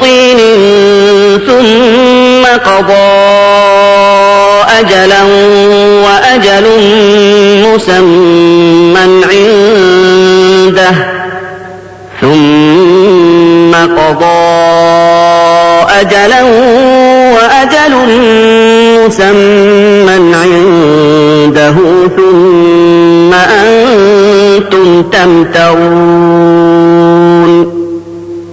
طين ثم قضى أجلا وأجل مسمى عنده ثم قضى أجلا وأجل مسمى عنده ثم أنتم تمترون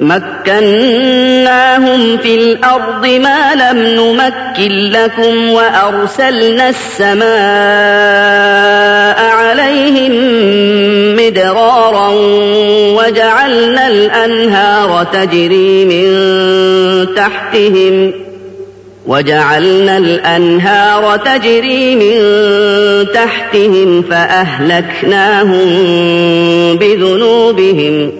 مكناهم في الأرض ما لم نمكن لكم وأرسلنا السماء عليهم مدرارا وجعلنا الأنهار تجري من تحتهم وجعلنا الأنهار تجري من تحتهم فأهلكناهم بذنوبهم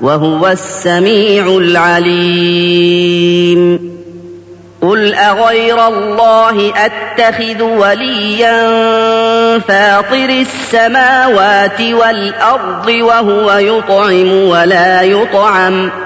وهو السميع العليم. قل أغير الله أتخذ وليا فاطر السماوات والأرض وهو يطعم ولا يطعم.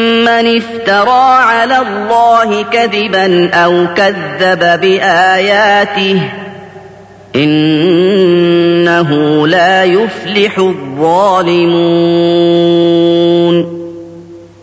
افترى على الله كذبا أو كذب بآياته إنه لا يفلح الظالمون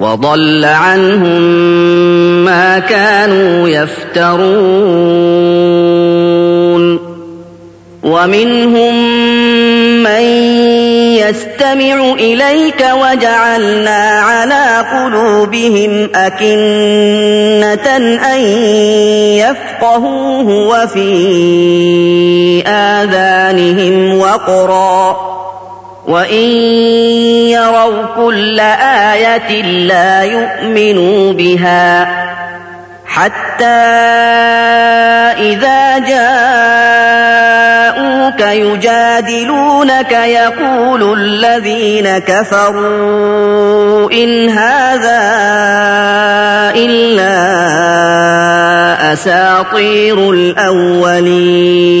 وضل عنهم ما كانوا يفترون. ومنهم من يستمع إليك وجعلنا على قلوبهم أكنة أن يفقهوه وفي آذانهم وقرا. وان يروا كل إيه لا يؤمنوا بها حتى اذا جاءوك يجادلونك يقول الذين كفروا ان هذا الا اساطير الاولين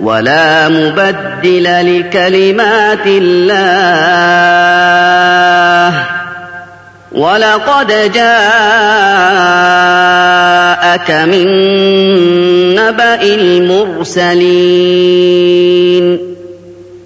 ولا مبدل لكلمات الله. ولقد جاءك من نبأ المرسلين.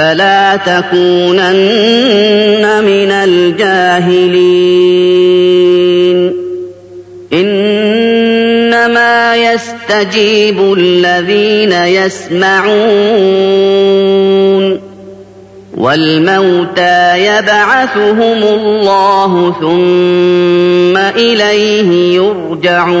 فلا تكونن من الجاهلين. إنما يستجيب الذين يسمعون. والموتى يبعثهم الله ثم إليه يرجعون.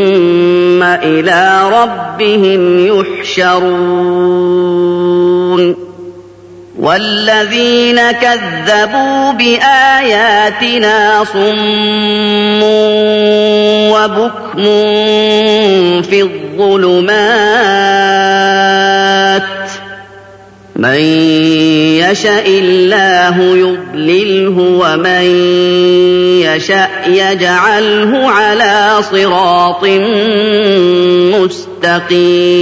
إلى ربهم يحشرون. والذين كذبوا بآياتنا صم وبكم في الظلمات. من يشاء الله يضلله ومن يشاء يجعله على صراط مستقيم.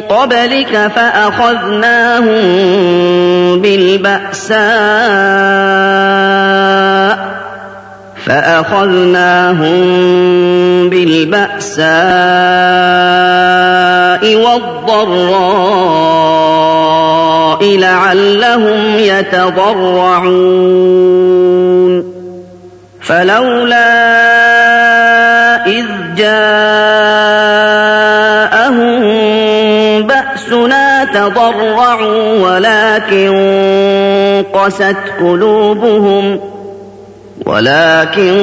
قبلك فأخذناهم بالبأساء فأخذناهم بالبأساء والضراء لعلهم يتضرعون فلولا تضرعوا ولكن قست قلوبهم ۖ ولكن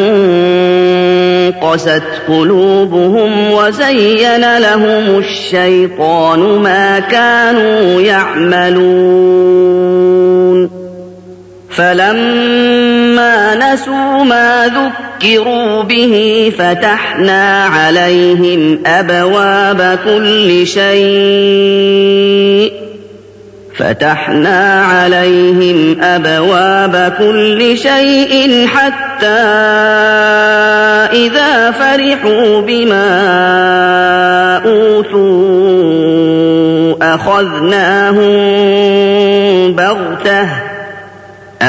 قست قلوبهم وزين لهم الشيطان ما كانوا يعملون فلما نسوا ما ذكروا به فتحنا عليهم ابواب كل شيء فتحنا عليهم ابواب كل شيء حتى اذا فرحوا بما اوتوا اخذناهم بغته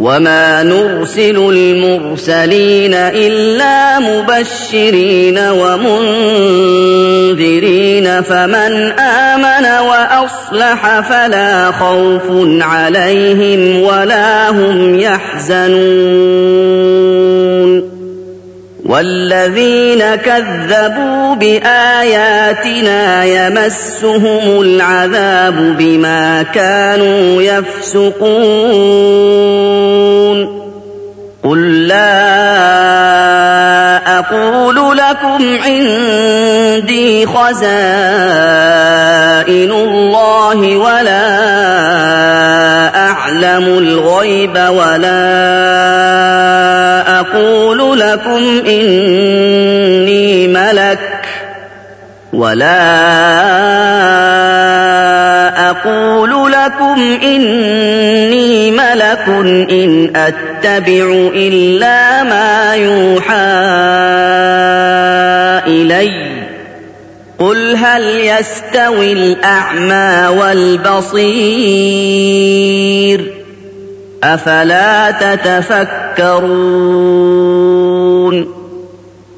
وما نرسل المرسلين الا مبشرين ومنذرين فمن امن واصلح فلا خوف عليهم ولا هم يحزنون والذين كذبوا بآياتنا يمسهم العذاب بما كانوا يفسقون. قل لا أقول لكم عندي خزائن الله ولا أعلم الغيب ولا لكم إني ملك ولا أقول لكم إني ملك إن أتبع إلا ما يوحى إلي. قل هل يستوي الأعمى والبصير؟ أفلا تتفكرون؟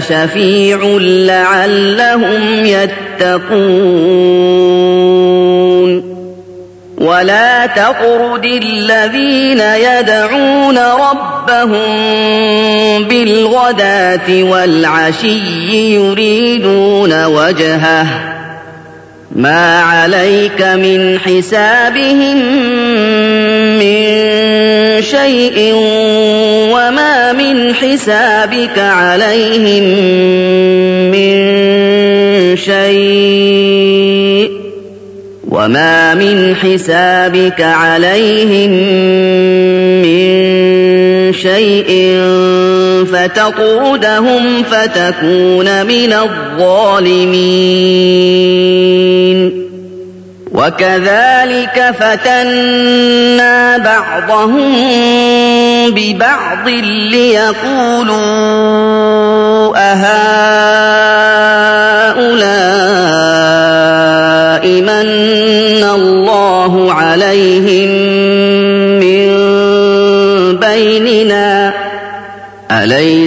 ولا شفيع لعلهم يتقون ولا تطرد الذين يدعون ربهم بالغداة والعشي يريدون وجهه ما عليك من حسابهم من شيء وما من حسابك عليهم من شيء وما من حسابك عليهم من شيء فتطردهم فتكون من الظالمين. وكذلك فتنا بعضهم ببعض ليقولوا أهؤلاء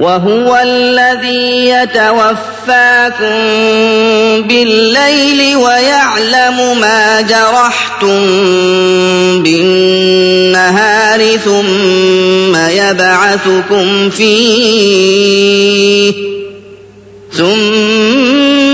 وهو الذي يتوفاكم بالليل ويعلم ما جرحتم بالنهار ثم يبعثكم فيه ثم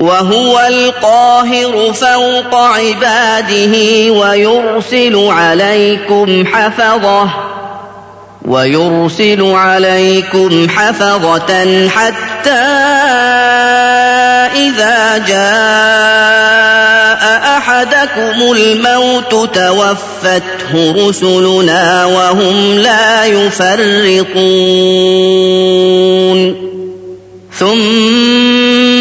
وهو القاهر فوق عباده ويرسل عليكم حفظة ويرسل عليكم حفظة حتى إذا جاء أحدكم الموت توفته رسلنا وهم لا يفرقون. ثم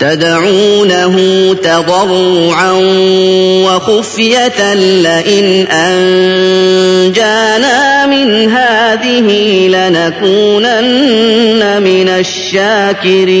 تدعونه تضرعا وخفية لئن أنجانا من هذه لنكونن من الشاكرين.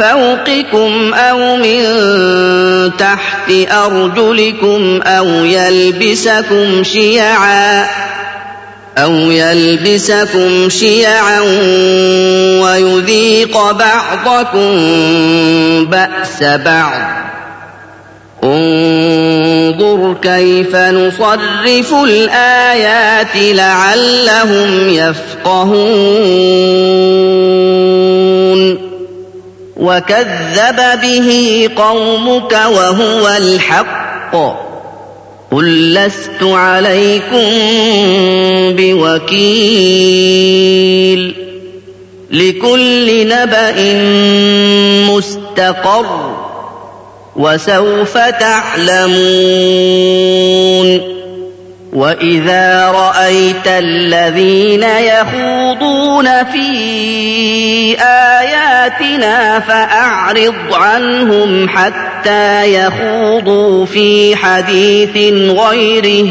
فوقكم أو من تحت أرجلكم أو يلبسكم شيعا أو يلبسكم شيعا ويذيق بعضكم بأس بعض. انظر كيف نصرف الآيات لعلهم يفقهون. وكذب به قومك وهو الحق قل لست عليكم بوكيل لكل نبأ مستقر وسوف تعلمون واذا رايت الذين يخوضون في اياتنا فاعرض عنهم حتى يخوضوا في حديث غيره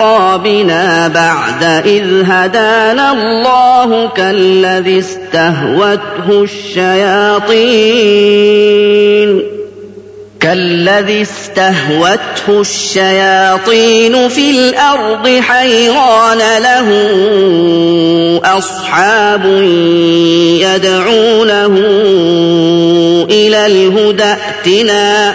أعقابنا بعد إذ هدانا الله كالذي استهوته الشياطين. كالذي استهوته الشياطين في الأرض حيران له أصحاب يدعونه إلى الهدى ائتنا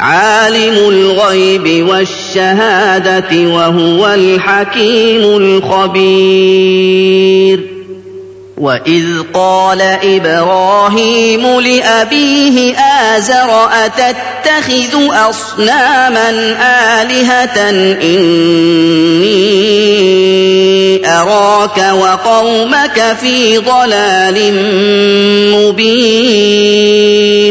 عالم الغيب والشهادة وهو الحكيم الخبير. وإذ قال إبراهيم لأبيه آزر أتتخذ أصناما آلهة إني أراك وقومك في ضلال مبين.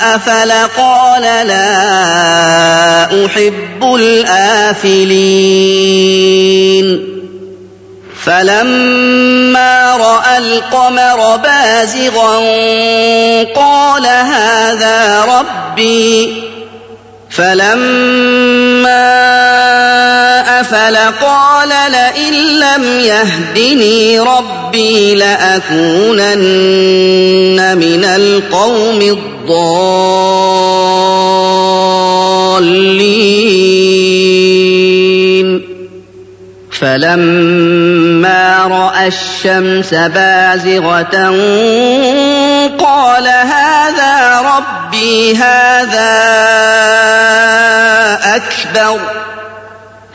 أفل قال لا أحب الآفلين. فلما رأى القمر بازغا قال هذا ربي. فلما أفل قال لئن لم يهدني ربي لأكونن من القوم الضالين. فلما رأى الشمس بازغة قال هذا ربي هذا أكبر.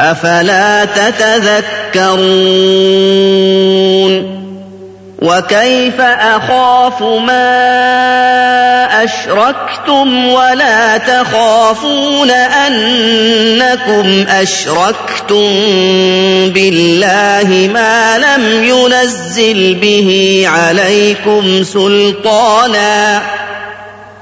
أفلا تتذكرون وكيف أخاف ما أشركتم ولا تخافون أنكم أشركتم بالله ما لم ينزل به عليكم سلطانا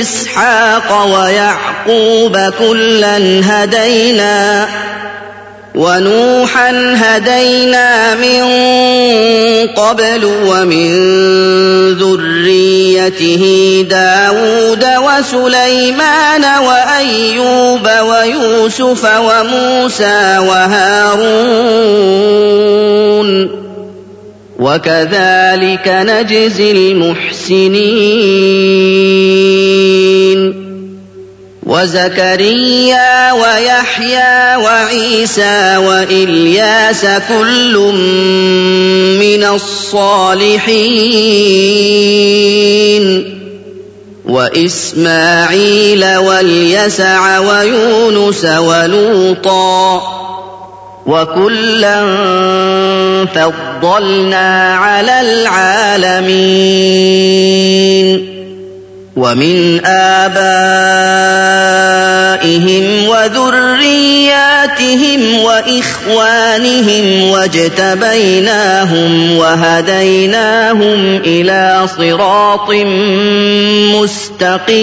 اسحاق ويعقوب كلا هدينا ونوحا هدينا من قبل ومن ذريته داود وسليمان وأيوب ويوسف وموسى وهارون وكذلك نجزي المحسنين. وزكريا ويحيى وعيسى وإلياس كل من الصالحين. وإسماعيل واليسع ويونس ولوطا وكلا فضلنا على العالمين. ومن آبائهم وذرياتهم وإخوانهم واجتبيناهم وهديناهم إلى صراط مستقيم.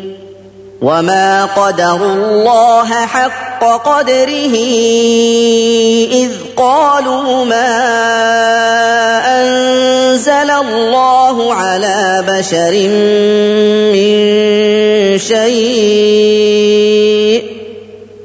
وما قدروا الله حق قدره اذ قالوا ما انزل الله على بشر من شيء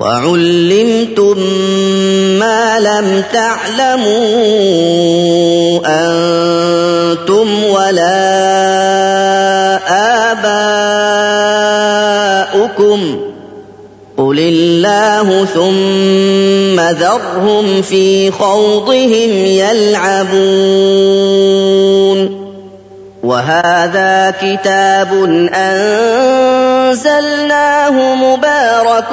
وعلمتم ما لم تعلموا أنتم ولا اباؤكم قل الله ثم ذرهم في خوضهم يلعبون وهذا كتاب انزلناه مبارك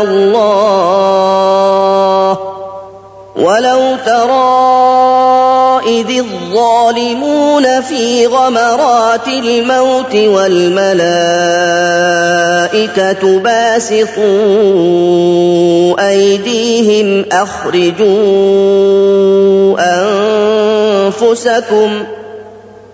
الله ولو ترى إذ الظالمون في غمرات الموت والملائكة باسطوا أيديهم أخرجوا أنفسكم ۖ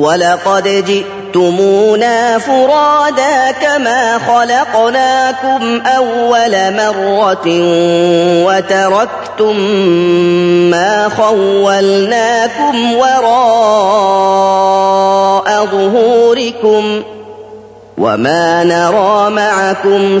ولقد جئتمونا فرادا كما خلقناكم أول مرة وتركتم ما خولناكم وراء ظهوركم وما نرى معكم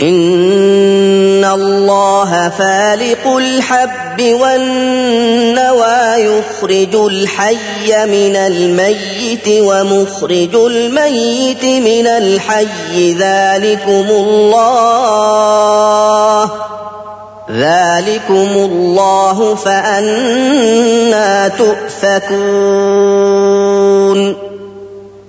ان الله فالق الحب والنوى يخرج الحي من الميت ومخرج الميت من الحي. ذلكم الله ذلكم الله فأنا تؤفكون.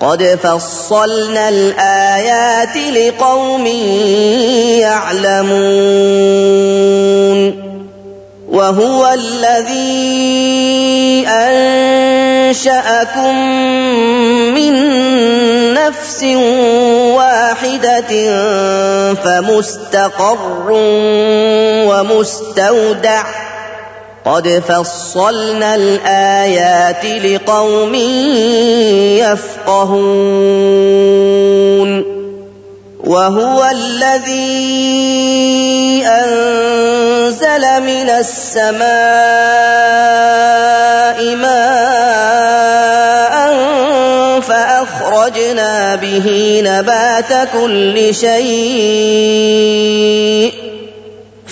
قد فصلنا الآيات لقوم يعلمون وهو الذي أنشأكم من نفس واحدة فمستقر ومستودع قد فصلنا الآيات لقوم يفقهون وهو الذي أنزل من السماء ماء فأخرجنا به نبات كل شيء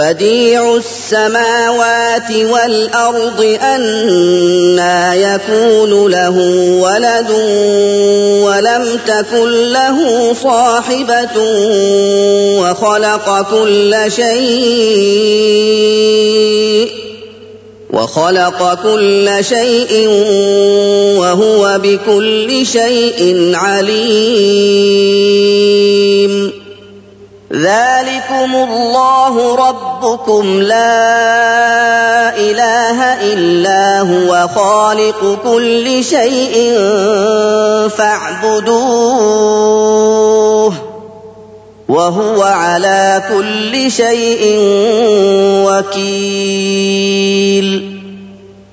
بديع السماوات والأرض انى يكون له ولد ولم تكن له صاحبة وخلق كل شيء وخلق كل شيء وهو بكل شيء عليم ذلكم الله ربكم لا اله الا هو خالق كل شيء فاعبدوه وهو على كل شيء وكيل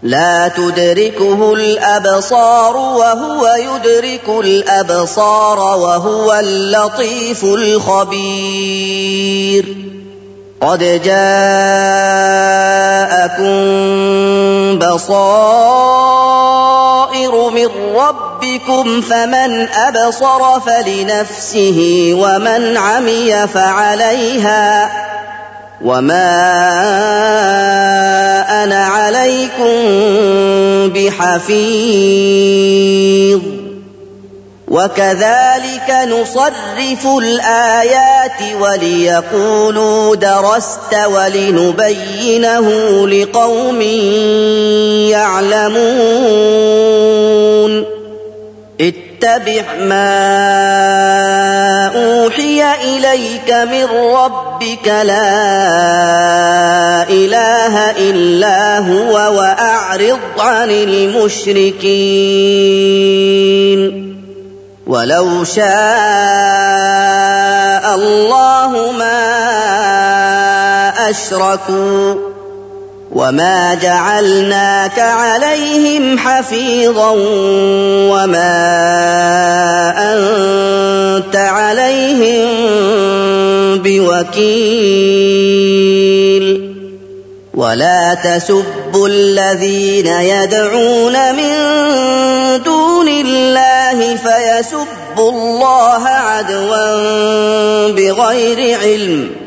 لا تدركه الأبصار وهو يدرك الأبصار وهو اللطيف الخبير. قد جاءكم بصائر من ربكم فمن أبصر فلنفسه ومن عمي فعليها وما أنا عليكم بحفيظ وكذلك نصرف الايات وليقولوا درست ولنبينه لقوم يعلمون اتبع ما أوحي إليك من ربك لا إله إلا هو وأعرض عن المشركين. ولو شاء الله ما أشركوا وما جعلناك عليهم حفيظا وما انت عليهم بوكيل ولا تسبوا الذين يدعون من دون الله فيسبوا الله عدوا بغير علم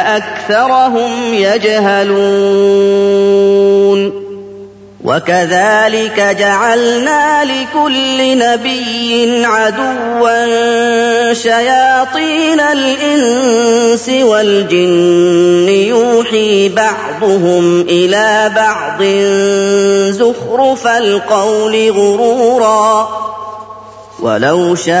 أكثرهم يجهلون. وكذلك جعلنا لكل نبي عدوا شياطين الإنس والجن يوحي بعضهم إلى بعض زخرف القول غرورا. ولو شاء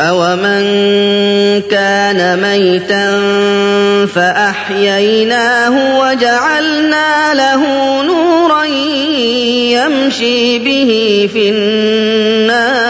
أَوَمَن كَانَ مَيْتًا فَأَحْيَيْنَاهُ وَجَعَلْنَا لَهُ نُورًا يَمْشِي بِهِ فِي النَّاسِ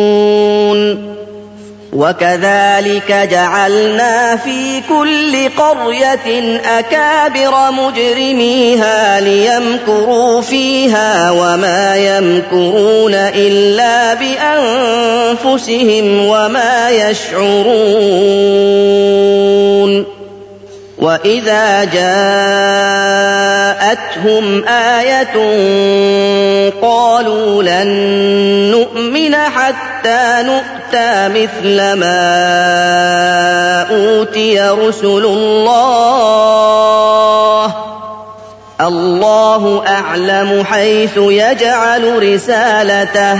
وَكَذَٰلِكَ جَعَلْنَا فِي كُلِّ قَرْيَةٍ أَكَابِرَ مُجْرِمِيهَا لِيَمْكُرُوا فِيهَا وَمَا يَمْكُرُونَ إِلَّا بِأَنفُسِهِمْ وَمَا يَشْعُرُونَ وَإِذَا جَاءَتْهُمْ آيَةٌ قَالُوا لَن نُّؤْمِنَ حَتَّىٰ نُؤْتَىٰ مِثْلَ مَا أُوتِيَ رُسُلُ اللَّهِ ۖ. اللَّهُ أَعْلَمُ حَيْثُ يَجْعَلُ رِسَالَتَهُ ۗ.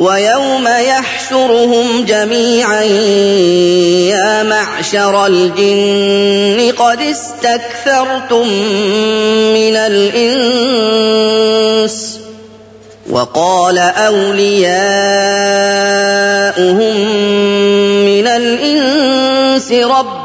وَيَوْمَ يَحْشُرُهُمْ جَمِيعًا يَا مَعْشَرَ الْجِنِّ قَدِ اسْتَكْثَرْتُم مِّنَ الْإِنسِ ۖ. وَقَالَ أَوْلِيَاؤُهُم مِّنَ الْإِنسِ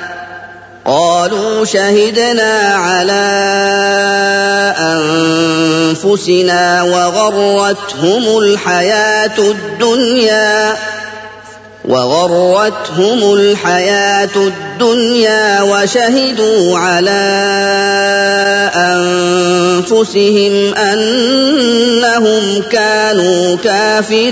قَالُوا شَهِدْنَا عَلَىٰ أَنفُسِنَا وَغَرَّتْهُمُ الْحَيَاةُ الدُّنْيَا وَغَرَّتْهُمُ الْحَيَاةُ الدُّنْيَا وَشَهِدُوا عَلَىٰ أَنفُسِهِمْ أَنَّهُمْ كَانُوا كَافِرِينَ.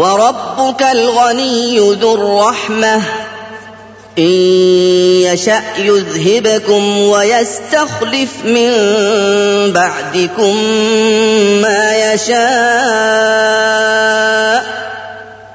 وربك الغني ذو الرحمة. إن يشأ يذهبكم ويستخلف من بعدكم ما يشاء.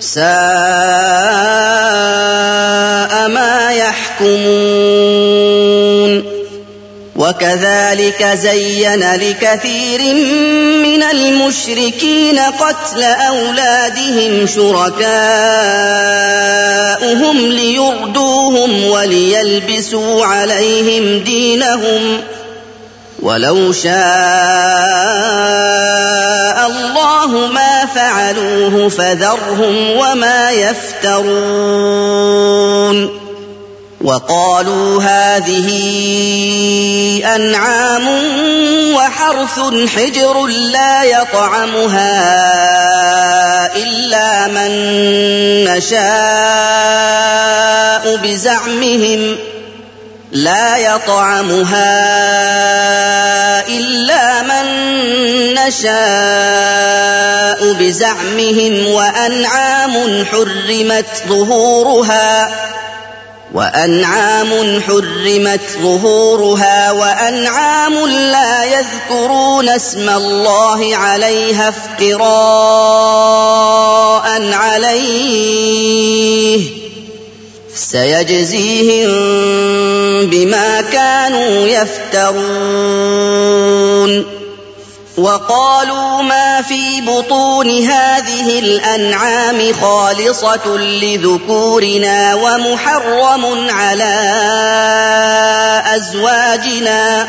ساء ما يحكمون. وكذلك زين لكثير من المشركين قتل أولادهم شركاءهم ليردوهم وليلبسوا عليهم دينهم. ولو شاء الله ما فعلوه فذرهم وما يفترون وقالوا هذه أنعام وحرث حجر لا يطعمها إلا من نشاء بزعمهم لا يطعمها إلا من نشاء بزعمهم وأنعام حرمت ظهورها وأنعام حرمت ظهورها وأنعام لا يذكرون اسم الله عليها افتراء عليه سيجزيهم بما كانوا يفترون. وقالوا ما في بطون هذه الأنعام خالصة لذكورنا ومحرم على أزواجنا.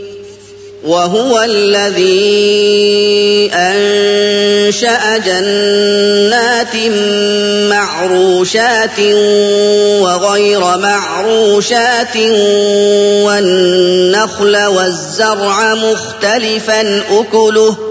وهو الذي أنشأ جنات معروشات وغير معروشات والنخل والزرع مختلفا أكله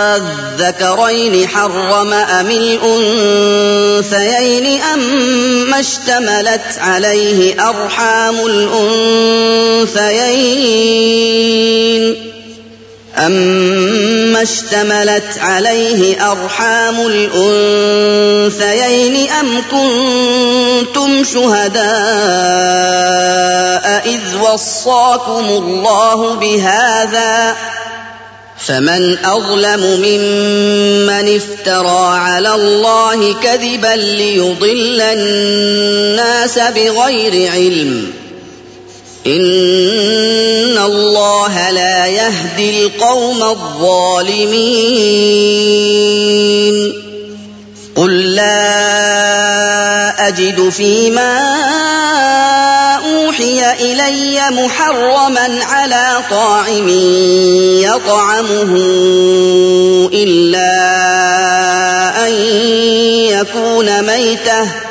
آذكرين حرم أم الأنثيين أم اشتملت عليه أرحام الأنثيين أما اشتملت عليه أرحام الأنثيين أم كنتم شهداء إذ وصاكم الله بهذا فمن أظلم ممن افترى على الله كذبا ليضل الناس بغير علم. إن الله لا يهدي القوم الظالمين. قل لا أجد فيما أوحي إلي محرما على طاعم يطعمه إلا أن يكون ميتةً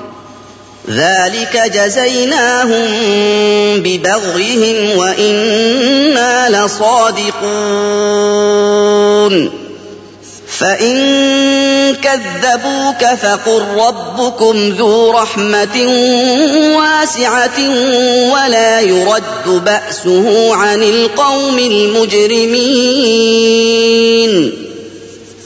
ذلك جزيناهم ببغيهم وإنا لصادقون. فإن كذبوك فقل ربكم ذو رحمة واسعة ولا يرد بأسه عن القوم المجرمين.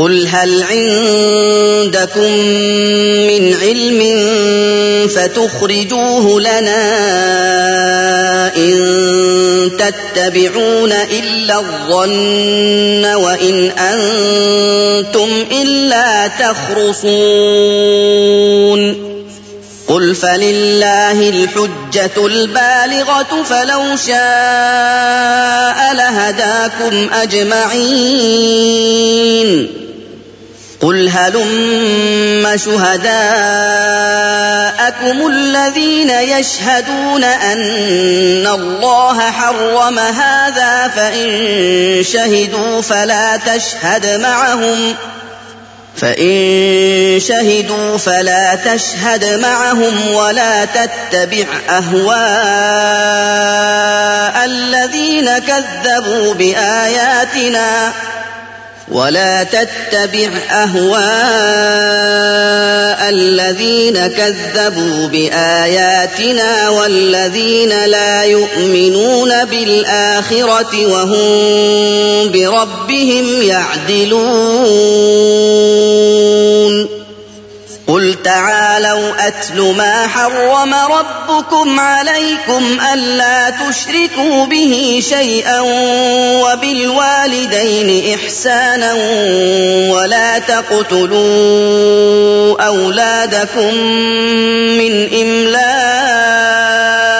قل هل عندكم من علم فتخرجوه لنا ان تتبعون الا الظن وان أنتم الا تخرصون قل فلله الحجة البالغة فلو شاء لهداكم أجمعين قل هلم شهداءكم الذين يشهدون ان الله حرم هذا فان شهدوا فلا تشهد معهم فان شهدوا فلا تشهد معهم ولا تتبع اهواء الذين كذبوا باياتنا ولا تتبع أهواء الذين كذبوا بآياتنا والذين لا يؤمنون بالآخرة وهم بربهم يعدلون. قل تعالوا اتل ما حرم ربكم عليكم الا تشركوا به شيئا وبالوالدين احسانا ولا تقتلوا اولادكم من املاق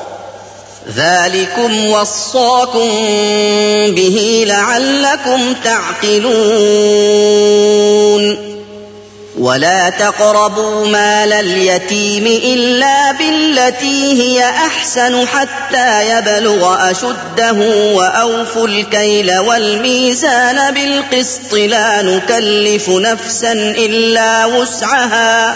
ذلكم وصاكم به لعلكم تعقلون ولا تقربوا مال اليتيم الا بالتي هي احسن حتى يبلغ اشده واوفوا الكيل والميزان بالقسط لا نكلف نفسا الا وسعها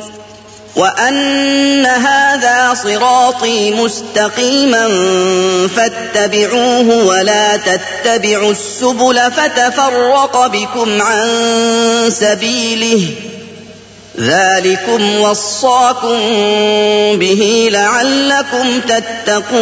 وأن هذا صراطي مستقيما فاتبعوه ولا تتبعوا السبل فتفرق بكم عن سبيله ذلكم وصاكم به لعلكم تتقون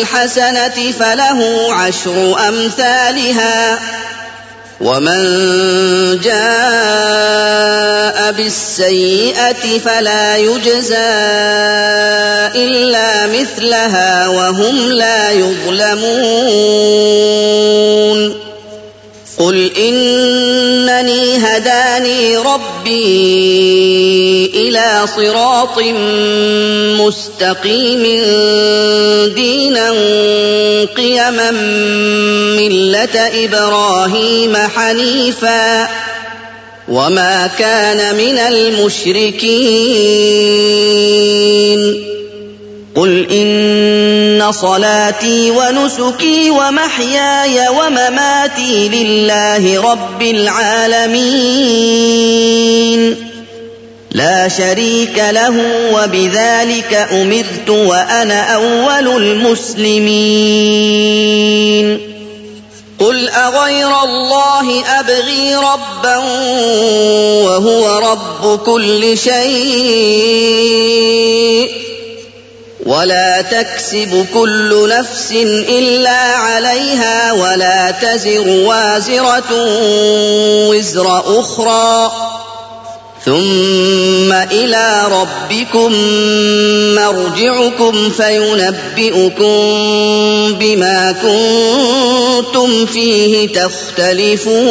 بالحسنة فله عشر أمثالها. ومن جاء بالسيئة فلا يجزى إلا مثلها وهم لا يظلمون. قل انني هداني ربي إلى صراط مستقيم دينا قيما ملة إبراهيم حنيفا. وما كان من المشركين. قل صلاتي ونسكي ومحياي ومماتي لله رب العالمين. لا شريك له وبذلك أمرت وأنا أول المسلمين. قل أغير الله أبغي ربا وهو رب كل شيء. ولا تكسب كل نفس إلا عليها ولا تزر وازرة وزر أخرى. ثم إلى ربكم مرجعكم فينبئكم بما كنتم فيه تختلفون.